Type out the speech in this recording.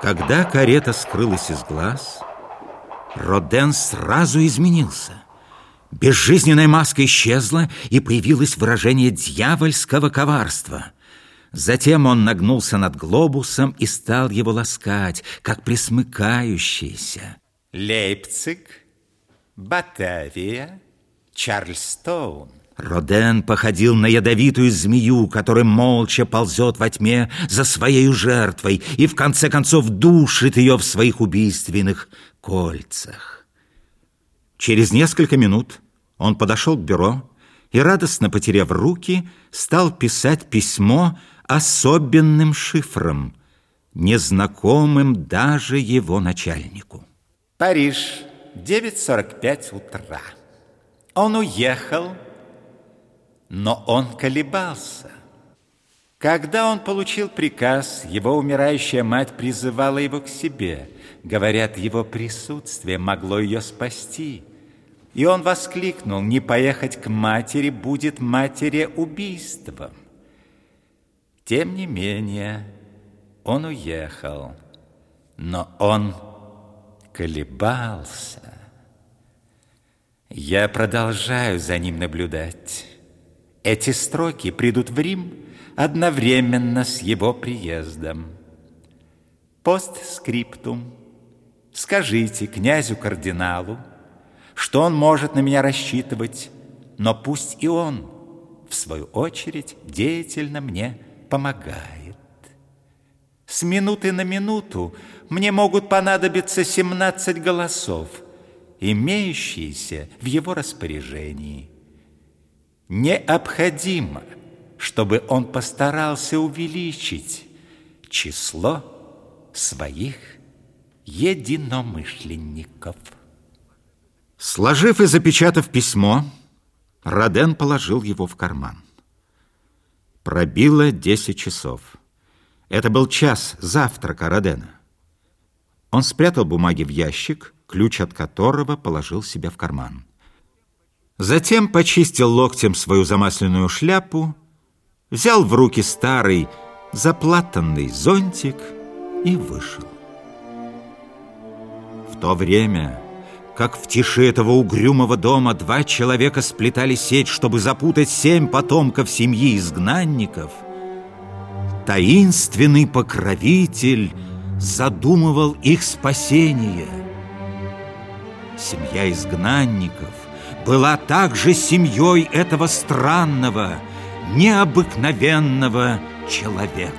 Когда карета скрылась из глаз, Роден сразу изменился. Безжизненная маска исчезла, и появилось выражение дьявольского коварства. Затем он нагнулся над глобусом и стал его ласкать, как присмыкающийся. Лейпциг, Батавия, Чарльстоун. Роден походил на ядовитую змею, которая молча ползет во тьме за своей жертвой и в конце концов душит ее в своих убийственных кольцах. Через несколько минут он подошел к бюро и, радостно потеряв руки, стал писать письмо особенным шифром, незнакомым даже его начальнику. Париж, 9.45 утра. Он уехал но он колебался. Когда он получил приказ, его умирающая мать призывала его к себе. Говорят, его присутствие могло ее спасти. И он воскликнул, не поехать к матери будет матери убийством. Тем не менее, он уехал, но он колебался. Я продолжаю за ним наблюдать. Эти строки придут в Рим одновременно с его приездом. Постскриптум. Скажите князю-кардиналу, что он может на меня рассчитывать, но пусть и он, в свою очередь, деятельно мне помогает. С минуты на минуту мне могут понадобиться 17 голосов, имеющиеся в его распоряжении необходимо, чтобы он постарался увеличить число своих единомышленников. Сложив и запечатав письмо, Роден положил его в карман. Пробило десять часов. Это был час завтрака Родена. Он спрятал бумаги в ящик, ключ от которого положил себе в карман. Затем почистил локтем свою замасленную шляпу, взял в руки старый заплатанный зонтик и вышел. В то время, как в тиши этого угрюмого дома два человека сплетали сеть, чтобы запутать семь потомков семьи изгнанников, таинственный покровитель задумывал их спасение. Семья изгнанников была также семьей этого странного, необыкновенного человека.